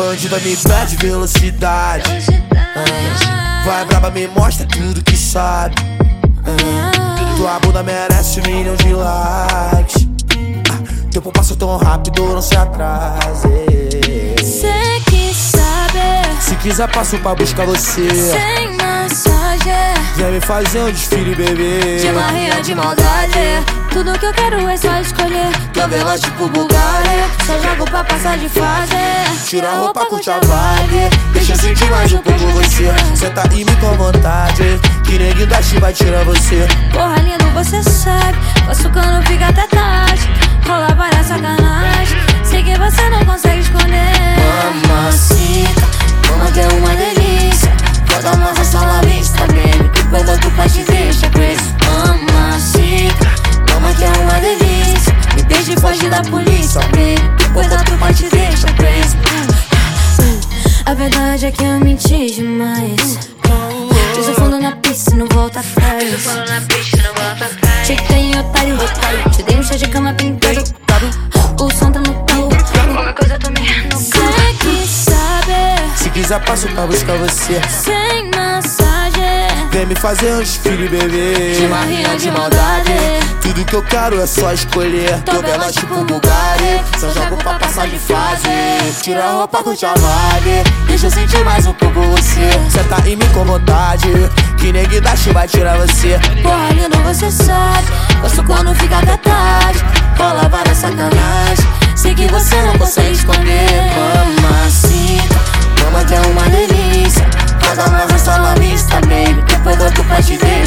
Ela me pede velocidade. Ah, vai braba, me mostra tudo que sabe. Ah, tua bunda merece um milhão de likes. Ah, tempo passa tão rápido, não se atrase. Cê que sabe, Se quiser, passo pra buscar você. sem massagem. Vem me fazer um desfile, bebê. De marrinha de maldade Tudo que eu quero é só escolher. Tô veloz tipo Bulgária. Só jogo pra passar de fase. Tira a roupa, curte a vibe. Deixa eu sentir mais um pouco você. Senta e me com vontade. Que neguinho da chiva tira você? Porra lindo, você sabe. Posso quando é que eu menti demais Fiz o fundo na pista e não volta atrás. Te dei otário, te dei um chá de cama pintado. O som tá no pau. Qualquer coisa eu tô me no Sei que sabe Se quiser passo pra buscar você. Sem massagem Vem me fazer um desfile, bebê. De marrinha de maldade. Tudo que eu quero é só escolher. Tô veloz tipo Bulgária Só jogo pra passar de fase. Tira a roupa, curte a vibe Deixa eu sentir mais um pouco você. Senta em mim com vontade Que negue da chiva tira você. Porra lindo, você sabe. Gosto quando fica até tarde. Rola várias sacanagem Mama que é